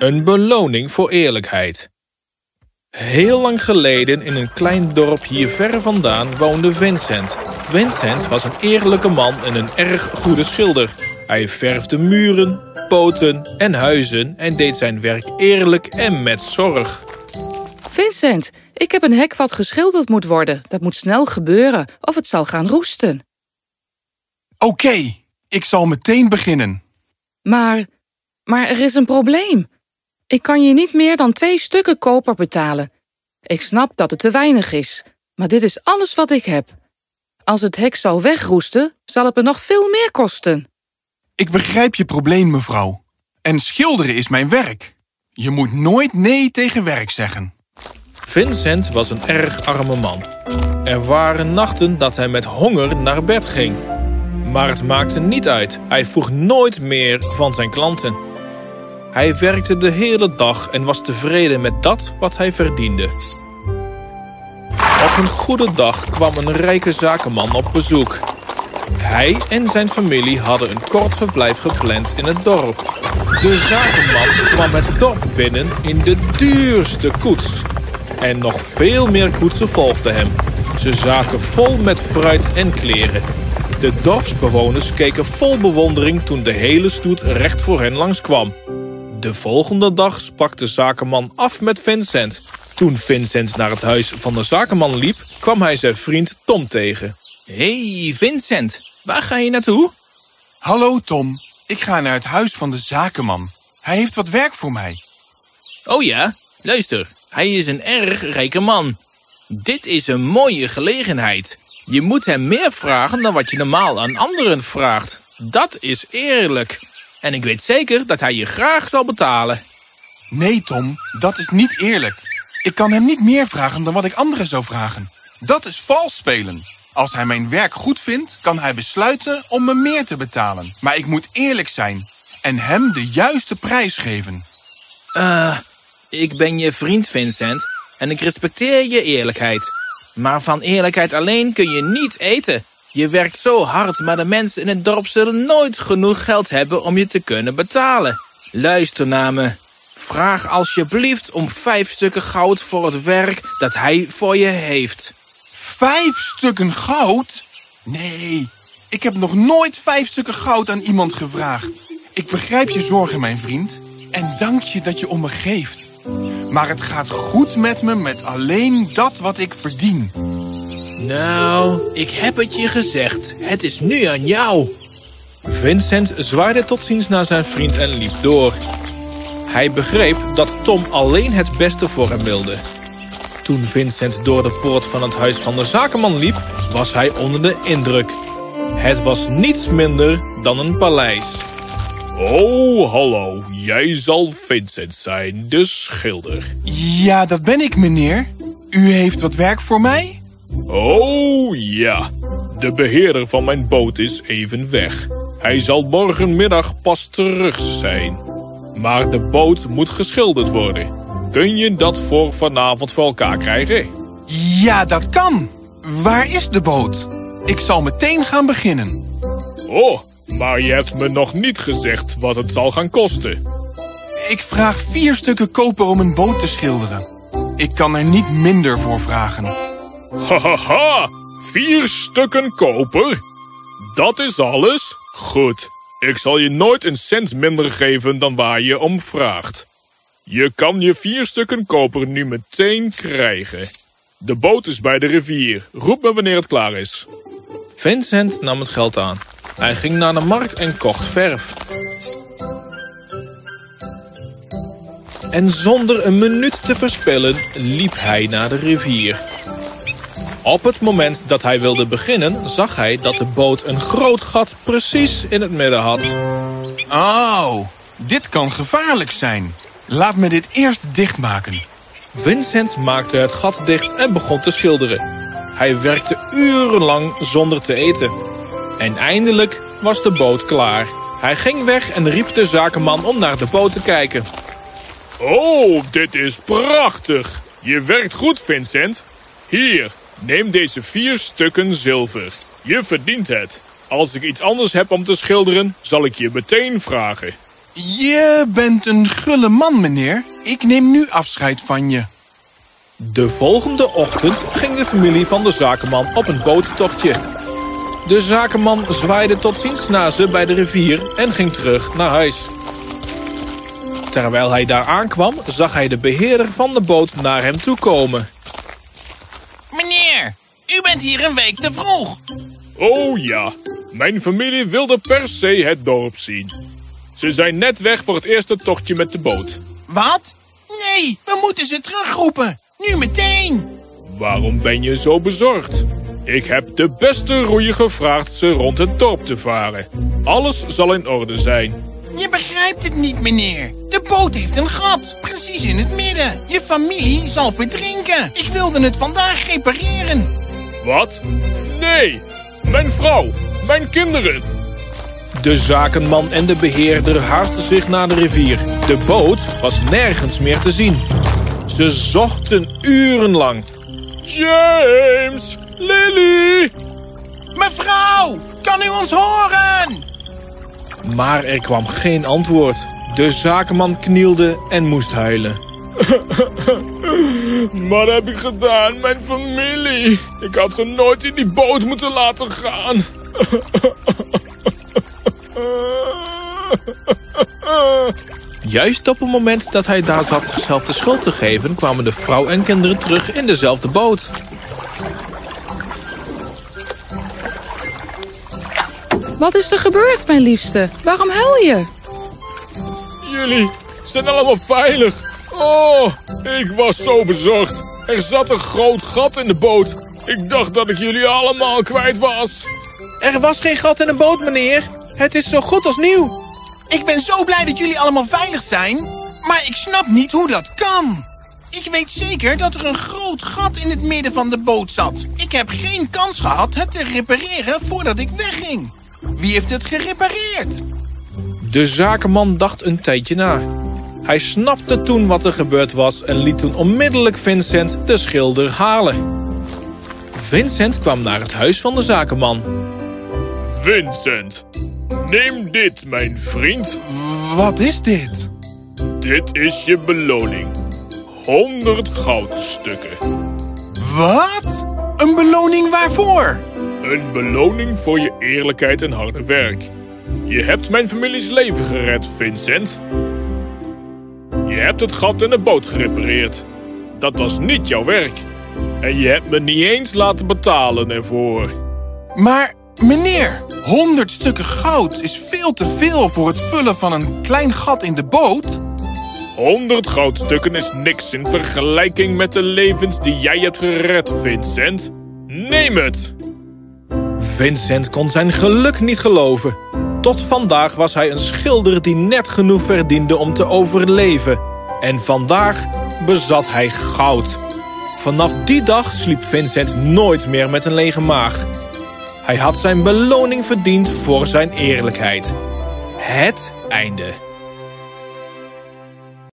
Een beloning voor eerlijkheid. Heel lang geleden in een klein dorp hier ver vandaan woonde Vincent. Vincent was een eerlijke man en een erg goede schilder. Hij verfde muren, poten en huizen en deed zijn werk eerlijk en met zorg. Vincent, ik heb een hek wat geschilderd moet worden. Dat moet snel gebeuren of het zal gaan roesten. Oké, ik zal meteen beginnen. Maar, maar er is een probleem. Ik kan je niet meer dan twee stukken koper betalen. Ik snap dat het te weinig is, maar dit is alles wat ik heb. Als het hek zou wegroesten, zal het me nog veel meer kosten. Ik begrijp je probleem, mevrouw. En schilderen is mijn werk. Je moet nooit nee tegen werk zeggen. Vincent was een erg arme man. Er waren nachten dat hij met honger naar bed ging. Maar het maakte niet uit. Hij vroeg nooit meer van zijn klanten. Hij werkte de hele dag en was tevreden met dat wat hij verdiende. Op een goede dag kwam een rijke zakenman op bezoek. Hij en zijn familie hadden een kort verblijf gepland in het dorp. De zakenman kwam het dorp binnen in de duurste koets. En nog veel meer koetsen volgden hem. Ze zaten vol met fruit en kleren. De dorpsbewoners keken vol bewondering toen de hele stoet recht voor hen langskwam. De volgende dag sprak de zakenman af met Vincent. Toen Vincent naar het huis van de zakenman liep, kwam hij zijn vriend Tom tegen. Hey Vincent, waar ga je naartoe? Hallo Tom, ik ga naar het huis van de zakenman. Hij heeft wat werk voor mij. Oh ja, luister, hij is een erg rijke man. Dit is een mooie gelegenheid. Je moet hem meer vragen dan wat je normaal aan anderen vraagt. Dat is eerlijk. En ik weet zeker dat hij je graag zal betalen. Nee Tom, dat is niet eerlijk. Ik kan hem niet meer vragen dan wat ik anderen zou vragen. Dat is vals spelen. Als hij mijn werk goed vindt, kan hij besluiten om me meer te betalen. Maar ik moet eerlijk zijn en hem de juiste prijs geven. Eh, ik ben je vriend Vincent en ik respecteer je eerlijkheid. Maar van eerlijkheid alleen kun je niet eten. Je werkt zo hard, maar de mensen in het dorp zullen nooit genoeg geld hebben om je te kunnen betalen. Luister naar me. Vraag alsjeblieft om vijf stukken goud voor het werk dat hij voor je heeft. Vijf stukken goud? Nee, ik heb nog nooit vijf stukken goud aan iemand gevraagd. Ik begrijp je zorgen, mijn vriend. En dank je dat je om me geeft. Maar het gaat goed met me met alleen dat wat ik verdien. Nou, ik heb het je gezegd. Het is nu aan jou. Vincent zwaaide tot ziens naar zijn vriend en liep door. Hij begreep dat Tom alleen het beste voor hem wilde. Toen Vincent door de poort van het huis van de zakenman liep, was hij onder de indruk. Het was niets minder dan een paleis. Oh, hallo. Jij zal Vincent zijn, de schilder. Ja, dat ben ik, meneer. U heeft wat werk voor mij? Oh, ja. De beheerder van mijn boot is even weg. Hij zal morgenmiddag pas terug zijn. Maar de boot moet geschilderd worden. Kun je dat voor vanavond voor elkaar krijgen? Ja, dat kan. Waar is de boot? Ik zal meteen gaan beginnen. Oh, maar je hebt me nog niet gezegd wat het zal gaan kosten. Ik vraag vier stukken koper om een boot te schilderen. Ik kan er niet minder voor vragen. Hahaha, vier stukken koper? Dat is alles? Goed, ik zal je nooit een cent minder geven dan waar je om vraagt. Je kan je vier stukken koper nu meteen krijgen. De boot is bij de rivier. Roep me wanneer het klaar is. Vincent nam het geld aan. Hij ging naar de markt en kocht verf. En zonder een minuut te verspillen liep hij naar de rivier. Op het moment dat hij wilde beginnen zag hij dat de boot een groot gat precies in het midden had. Oh, dit kan gevaarlijk zijn. Laat me dit eerst dichtmaken. Vincent maakte het gat dicht en begon te schilderen. Hij werkte urenlang zonder te eten. En eindelijk was de boot klaar. Hij ging weg en riep de zakenman om naar de boot te kijken. Oh, dit is prachtig. Je werkt goed, Vincent. Hier, neem deze vier stukken zilver. Je verdient het. Als ik iets anders heb om te schilderen, zal ik je meteen vragen. Je bent een gulle man, meneer. Ik neem nu afscheid van je. De volgende ochtend ging de familie van de zakenman op een boottochtje. De zakenman zwaaide tot ziens na ze bij de rivier en ging terug naar huis. Terwijl hij daar aankwam, zag hij de beheerder van de boot naar hem toe komen. U bent hier een week te vroeg. Oh ja, mijn familie wilde per se het dorp zien. Ze zijn net weg voor het eerste tochtje met de boot. Wat? Nee, we moeten ze terugroepen. Nu meteen. Waarom ben je zo bezorgd? Ik heb de beste roeier gevraagd ze rond het dorp te varen. Alles zal in orde zijn. Je begrijpt het niet, meneer. De boot heeft een gat, precies in het midden. Je familie zal verdrinken. Ik wilde het vandaag repareren. Wat? Nee, mijn vrouw, mijn kinderen. De zakenman en de beheerder haasten zich naar de rivier. De boot was nergens meer te zien. Ze zochten urenlang. James, Lily. Mevrouw, kan u ons horen? Maar er kwam geen antwoord. De zakenman knielde en moest huilen. Wat heb ik gedaan, mijn familie? Ik had ze nooit in die boot moeten laten gaan. Juist op het moment dat hij daar zat zichzelf de schuld te geven... kwamen de vrouw en kinderen terug in dezelfde boot. Wat is er gebeurd, mijn liefste? Waarom huil je? Jullie zijn allemaal veilig. Oh, ik was zo bezorgd. Er zat een groot gat in de boot. Ik dacht dat ik jullie allemaal kwijt was. Er was geen gat in de boot, meneer. Het is zo goed als nieuw. Ik ben zo blij dat jullie allemaal veilig zijn. Maar ik snap niet hoe dat kan. Ik weet zeker dat er een groot gat in het midden van de boot zat. Ik heb geen kans gehad het te repareren voordat ik wegging. Wie heeft het gerepareerd? De zakenman dacht een tijdje na. Hij snapte toen wat er gebeurd was en liet toen onmiddellijk Vincent de schilder halen. Vincent kwam naar het huis van de zakenman. Vincent, neem dit, mijn vriend. Wat is dit? Dit is je beloning. 100 goudstukken. Wat? Een beloning waarvoor? Een beloning voor je eerlijkheid en harde werk. Je hebt mijn families leven gered, Vincent. Je hebt het gat in de boot gerepareerd. Dat was niet jouw werk. En je hebt me niet eens laten betalen ervoor. Maar meneer, 100 stukken goud is veel te veel voor het vullen van een klein gat in de boot. 100 goudstukken is niks in vergelijking met de levens die jij hebt gered, Vincent. Neem het! Vincent kon zijn geluk niet geloven. Tot vandaag was hij een schilder die net genoeg verdiende om te overleven. En vandaag bezat hij goud. Vanaf die dag sliep Vincent nooit meer met een lege maag. Hij had zijn beloning verdiend voor zijn eerlijkheid. Het einde.